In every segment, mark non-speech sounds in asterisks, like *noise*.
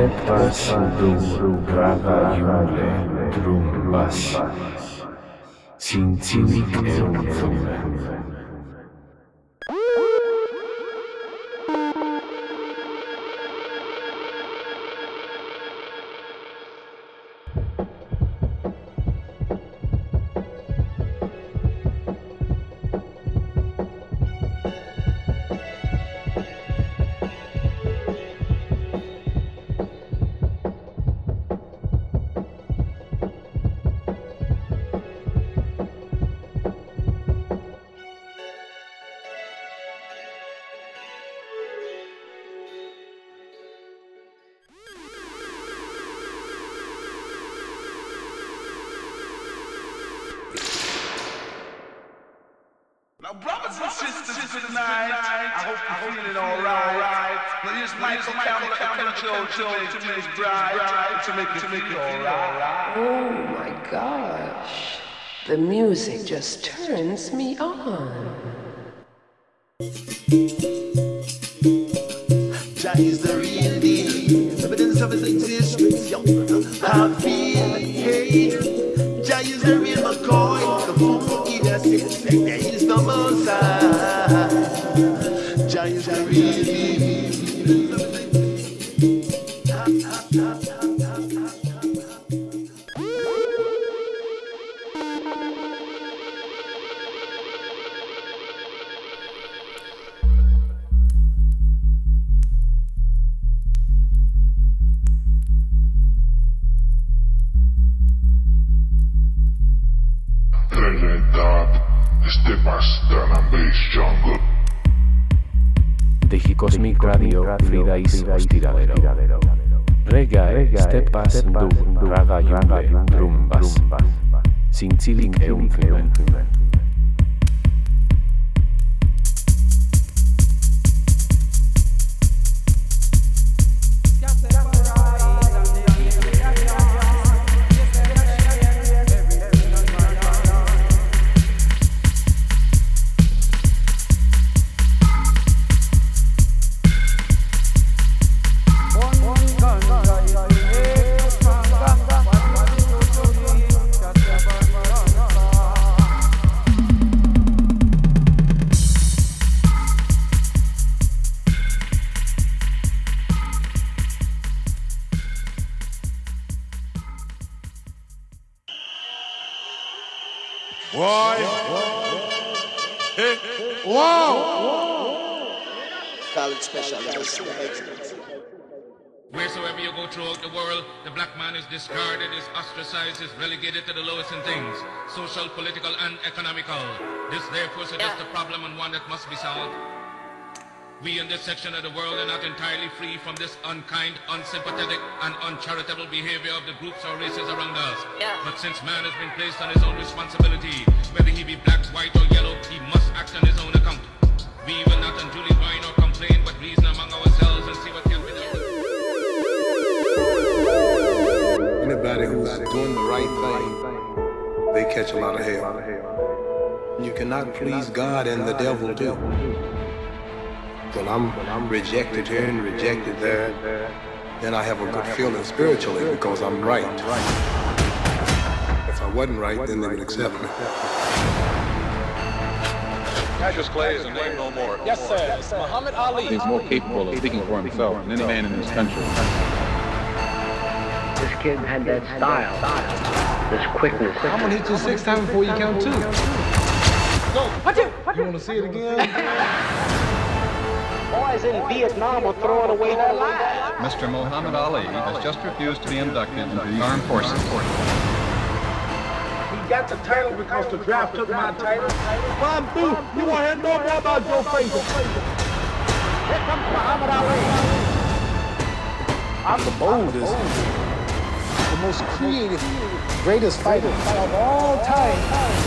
șapte pași în drum, Draga drum, pas, Simți mic eu. Section of the world are not entirely free from this unkind, unsympathetic, and uncharitable behavior of the groups or races around us. Yeah. But since man has been placed on his own responsibility, whether he be black, white, or yellow, he must act on his own account. We will not unduly whine or complain, but reason among ourselves and see what can be done. Anybody who's doing the right thing, they catch a lot of hell. You cannot please God and the devil too. When I'm, when I'm rejected here and rejected there, then I have a good feeling spiritually because I'm right. If I wasn't right, then they would accept me. Cassius Clay is a name no more. Yes, sir. Yes, sir. Muhammad Ali. He's more capable of speaking for himself than any man in this country. This kid had that style, this quickness. I'm gonna hit you six times before you count two. Go. Watch it. You wanna see it again? *laughs* Boys in Vietnam are throwing away their lives. Mr. Muhammad Ali has just refused to be inducted into the armed forces. He got the title because the draft took my title. Bomb through. You want to hear no more about Joe Frazier. Here comes Muhammad Ali. I'm the boldest, the most creative, greatest fighter of all time.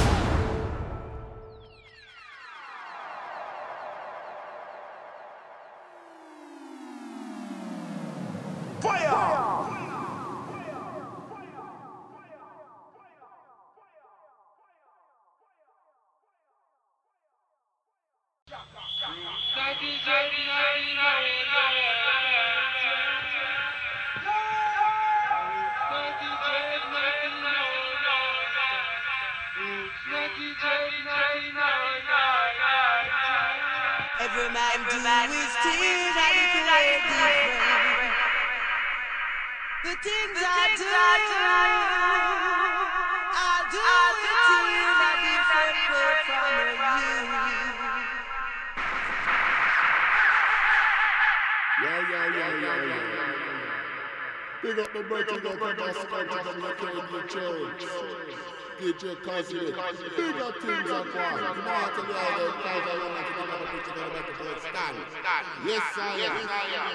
Yes, I am.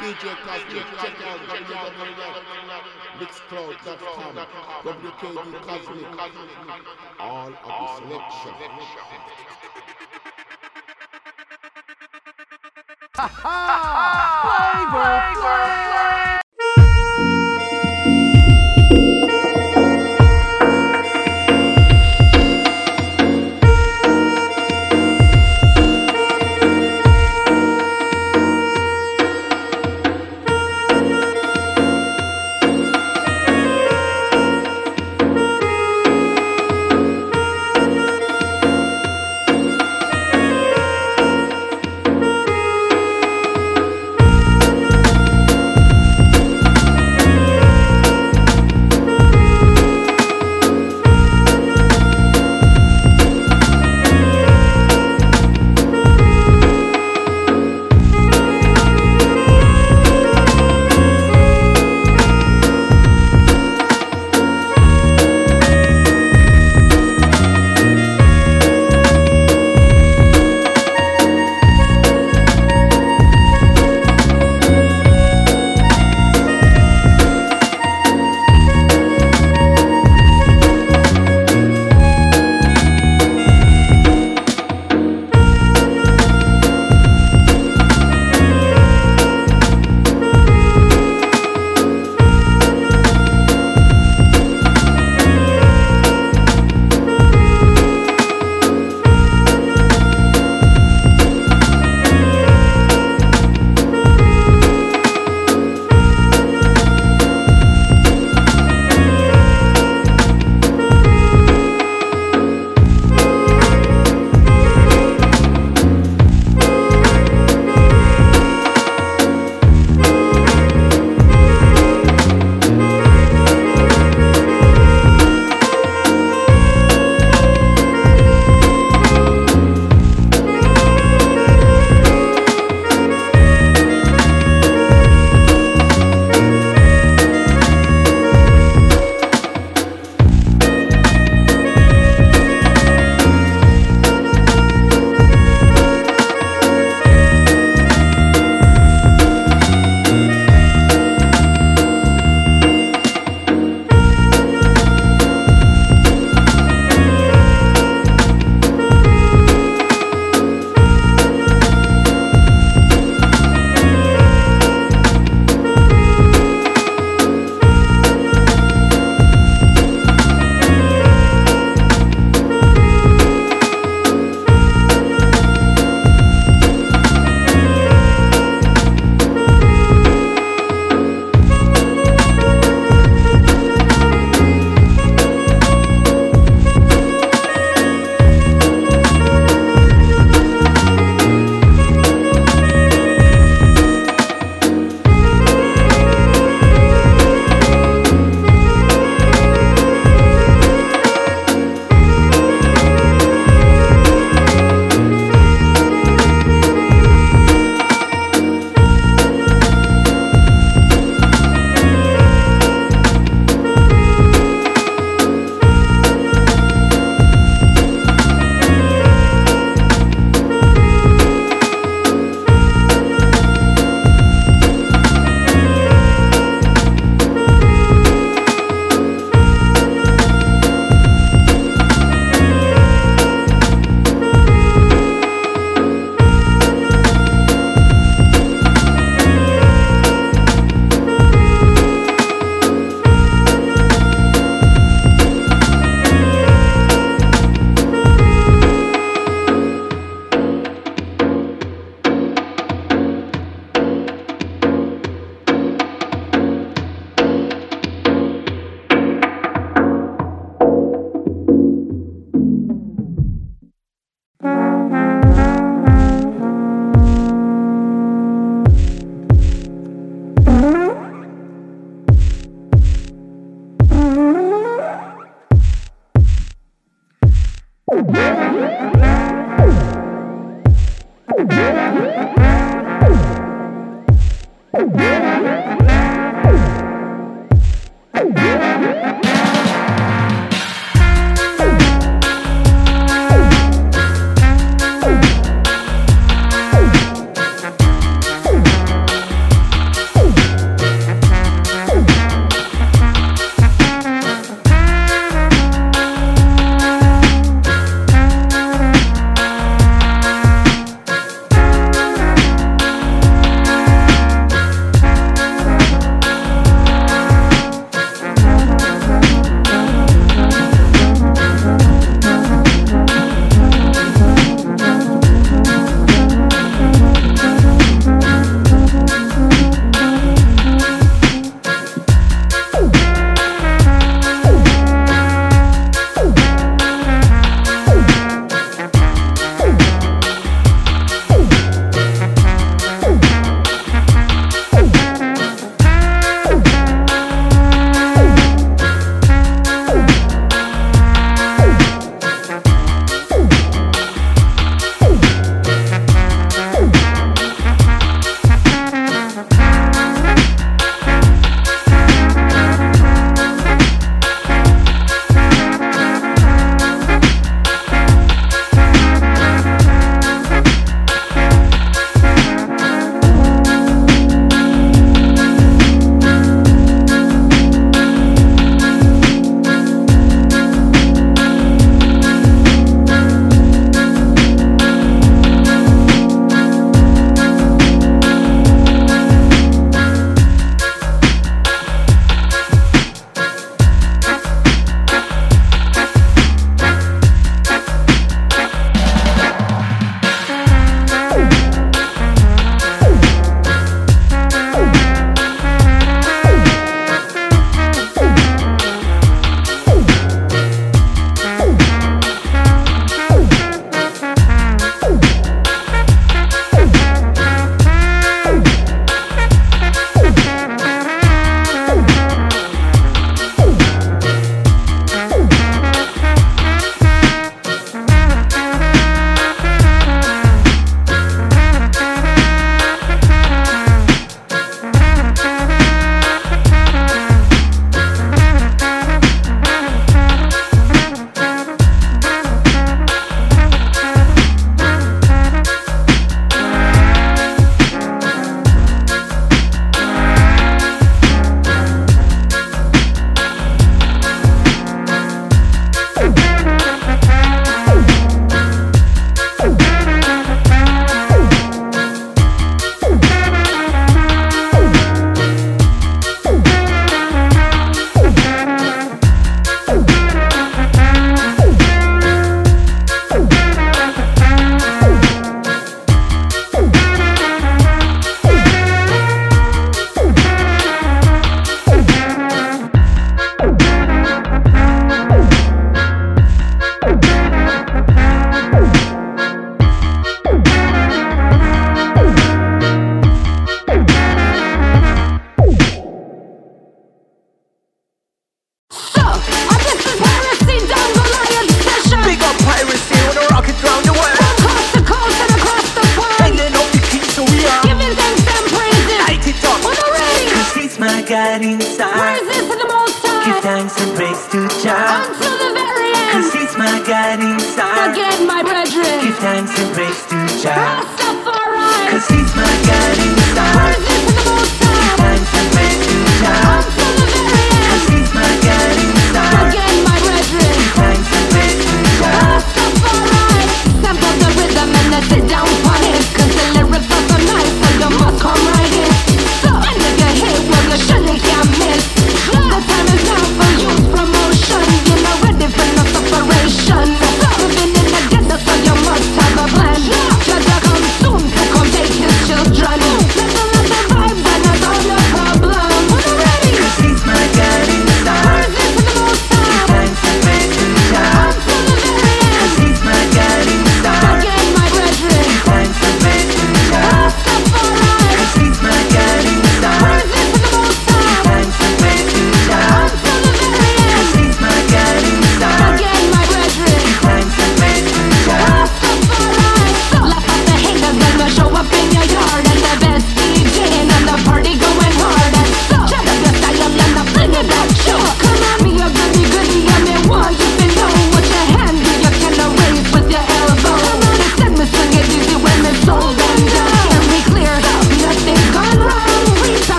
DJ Kosmik, check out Mixcloud.com, WKD Kosmik, all of the selection. Ha ha! Flavor! Flavor!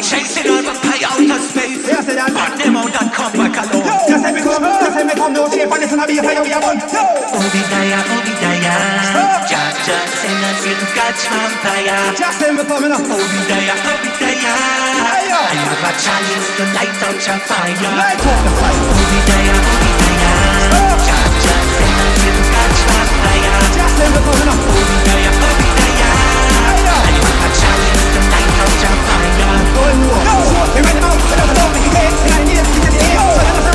We chasing over pay the space. Yeah, say that. But them out and come back alone. Yeah, just say me come, Yeah, say me come, no shape, and it's not be a fire we are born. Yo. Obidaya, Obidaya. Ja, ja, say nothing, catch vampire. Just say me coming up. Obidaya, Obidaya. I have a challenge to light out your fire. Light out the fire. Obidaya, Obidaya. Ja, ja, say nothing, catch vampire. Just say me coming up. Obidaya. No, no, no, no, no,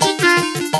Thank you.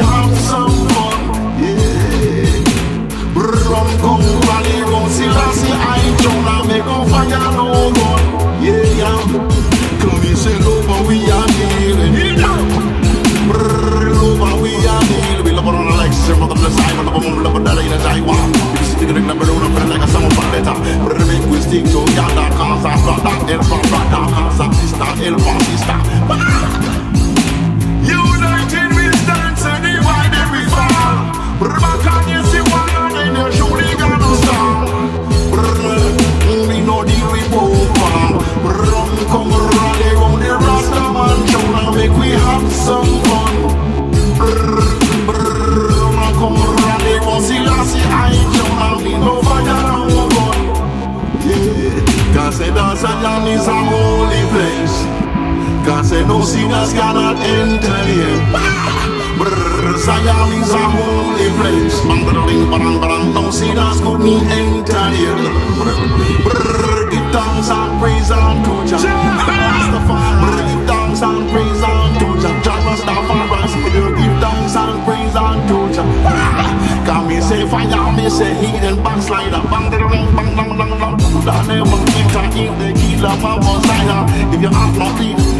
your song. Say no sinners cannot enter in Zion is a holy place. Mandering barang barang No sinners couldn't enter in Give thanks and praise unto Jah Give thanks and praise unto Jah Jah Rastafari Give thanks and praise unto Jah Come me say fire Me say and backslider. Bang bang bang bang bang bang Down there monkey Can't eat the killer Mama Zion If you have no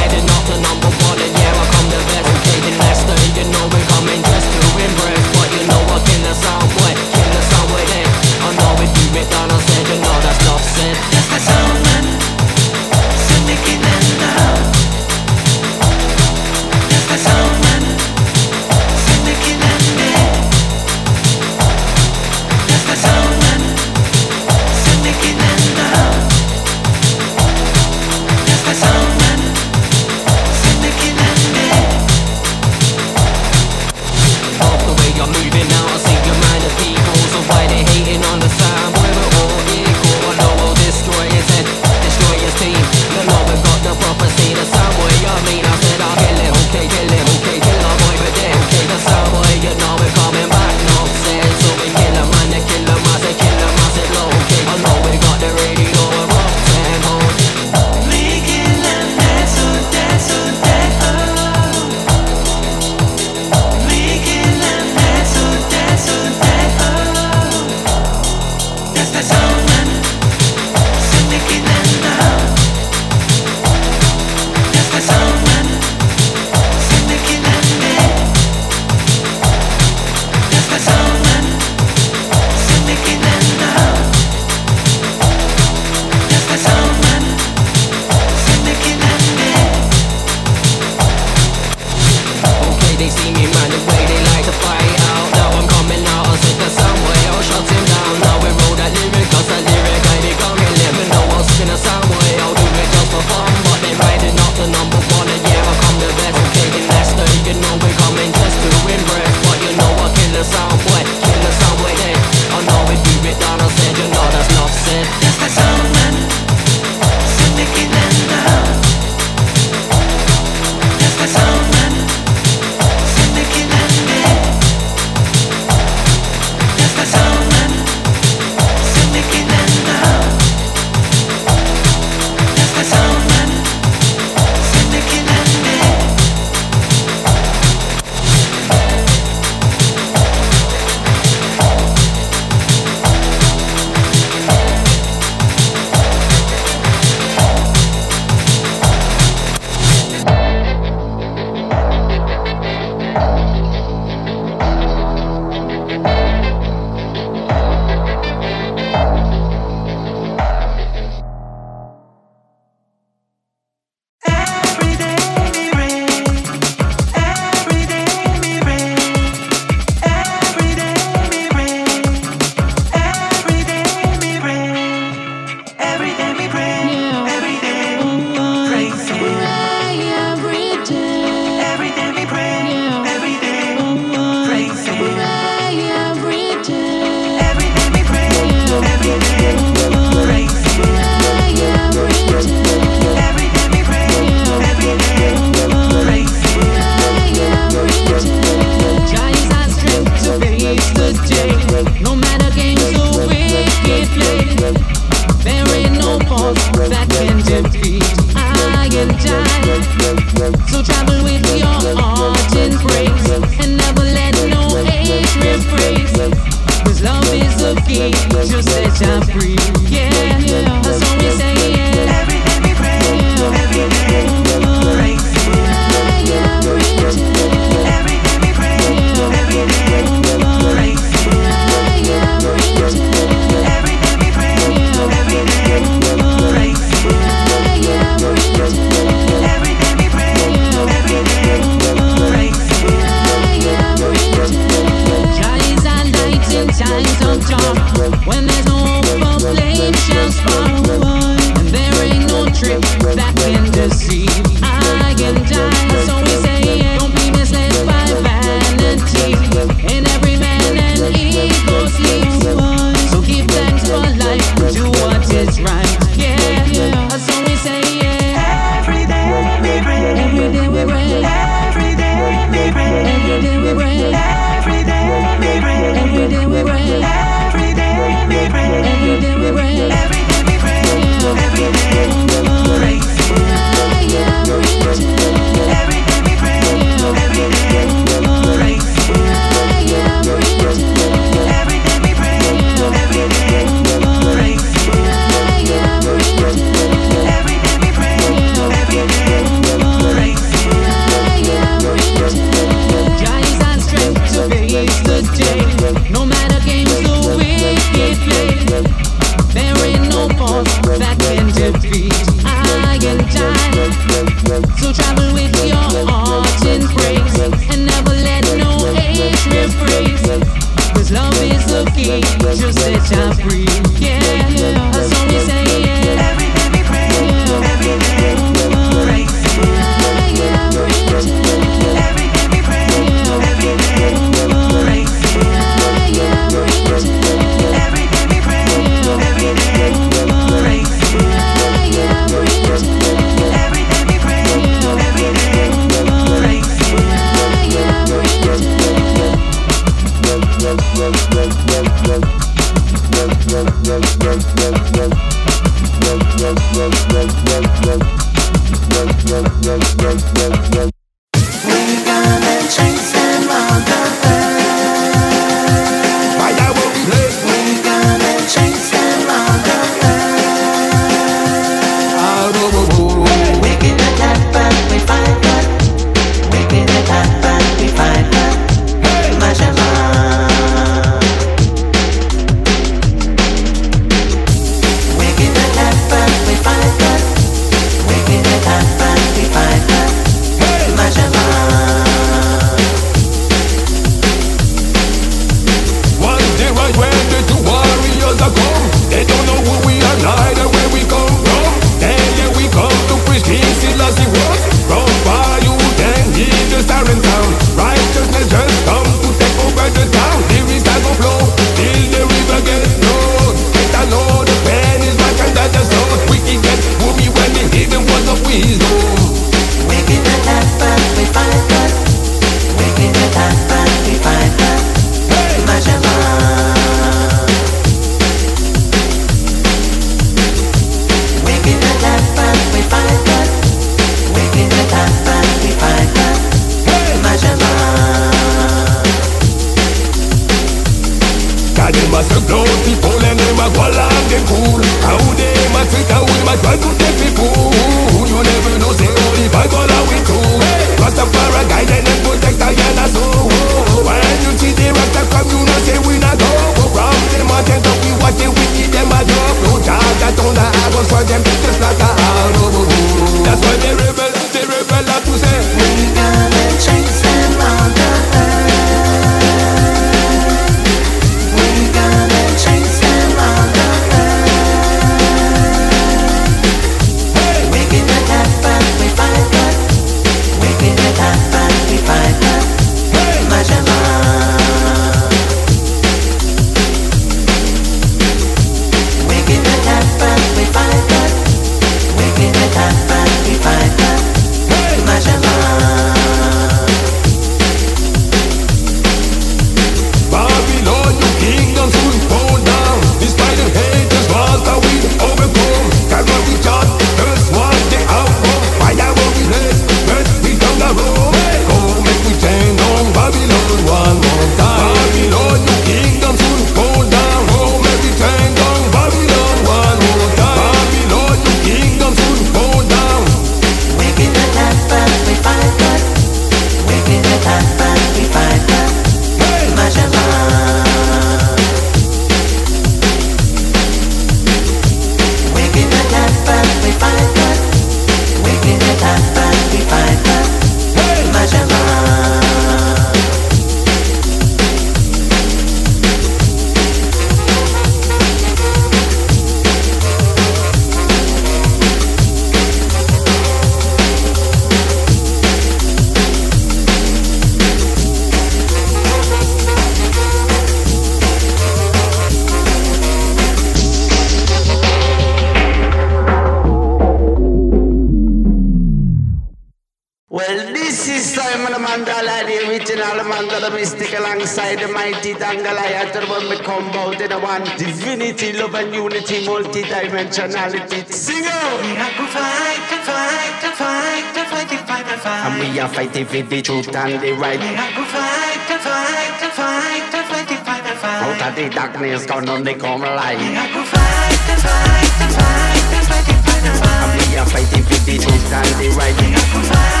originality. Sing out! We have to fight, to fight, to fight, to fight, to fight, to fight. And we are fighting for the truth and the right. We are to fight, to fight, to fight, to fight, to fight, to fight. Out of the darkness, gone on the come light. We are to fight, to fight, to fight, to fight, to fight, to fight. And we are fighting for the truth and the right. We are to fight.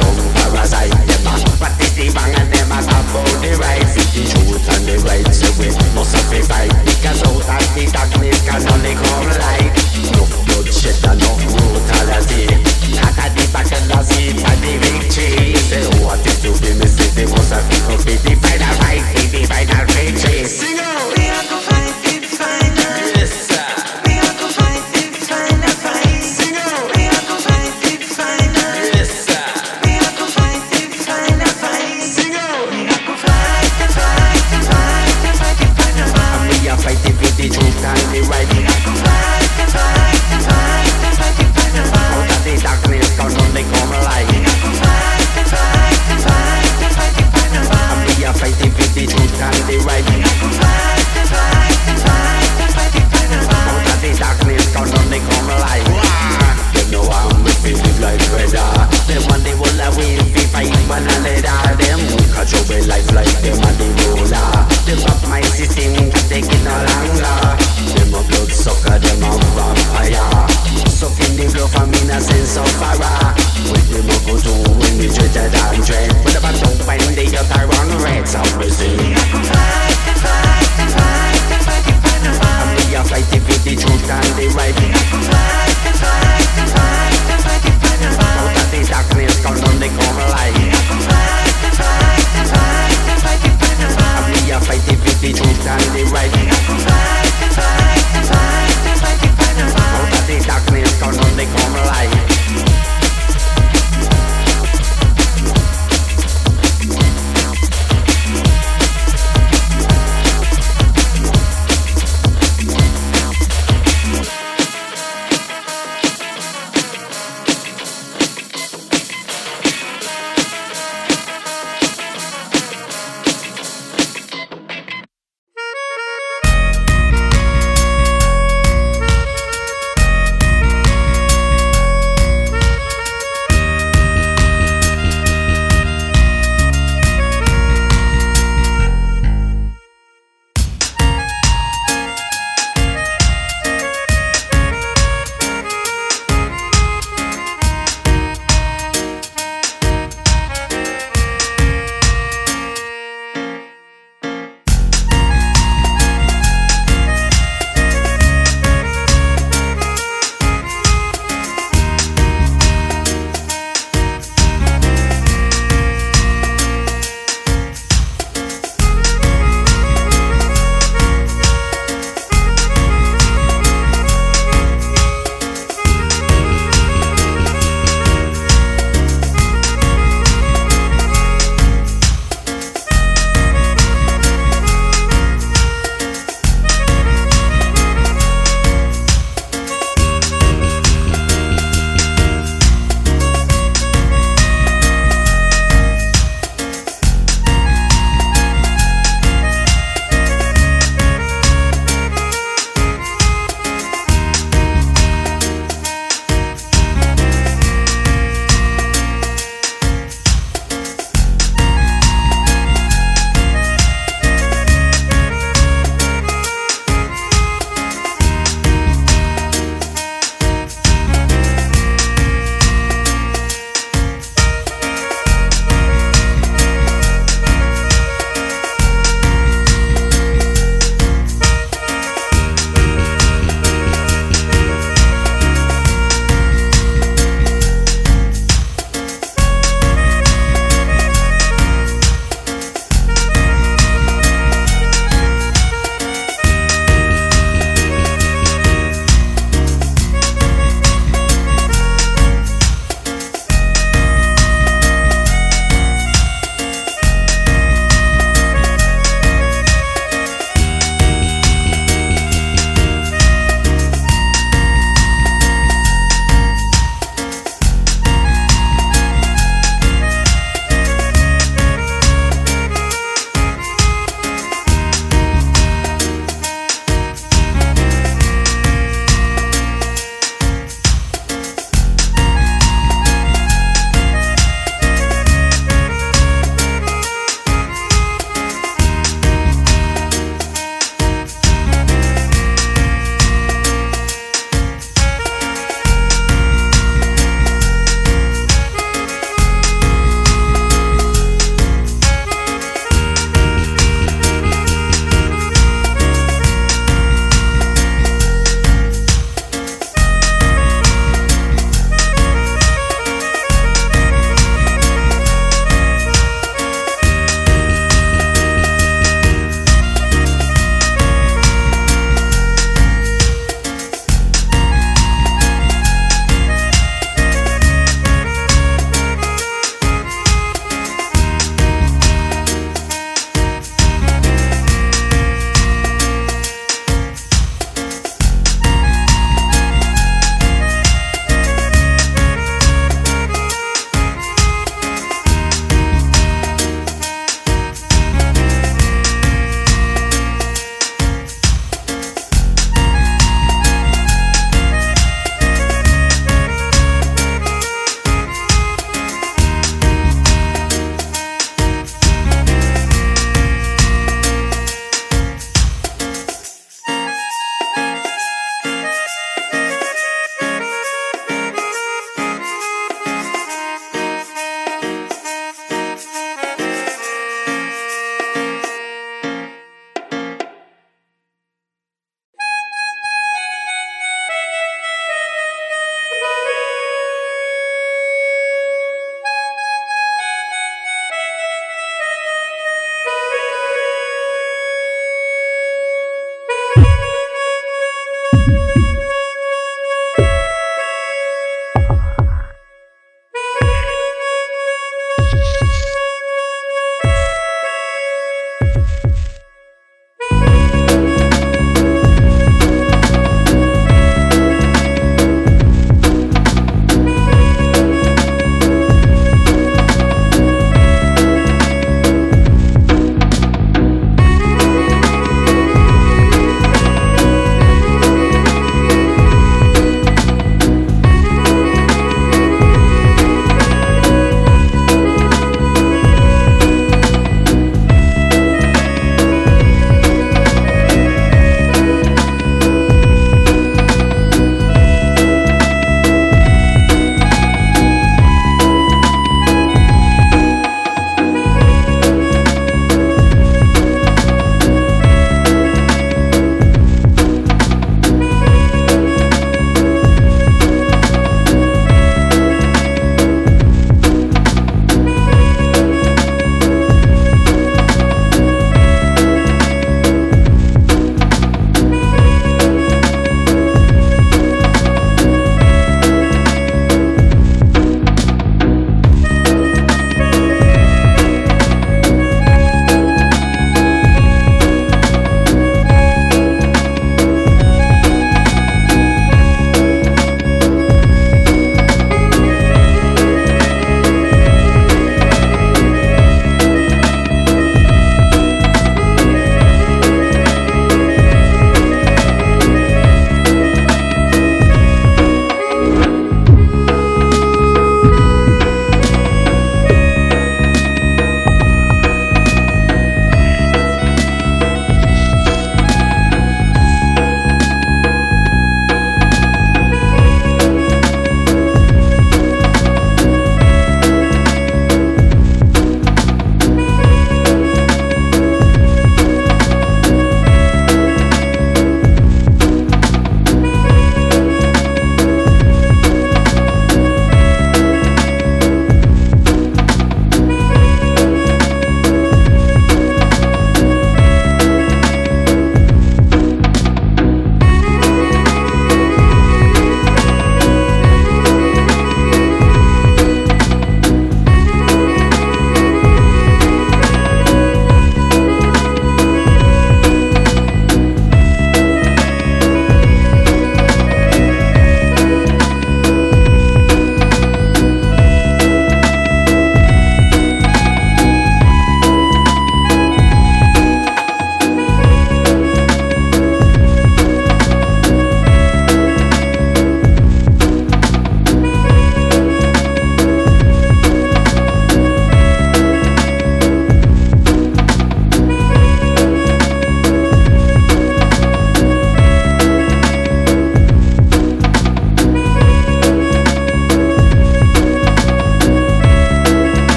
そうは災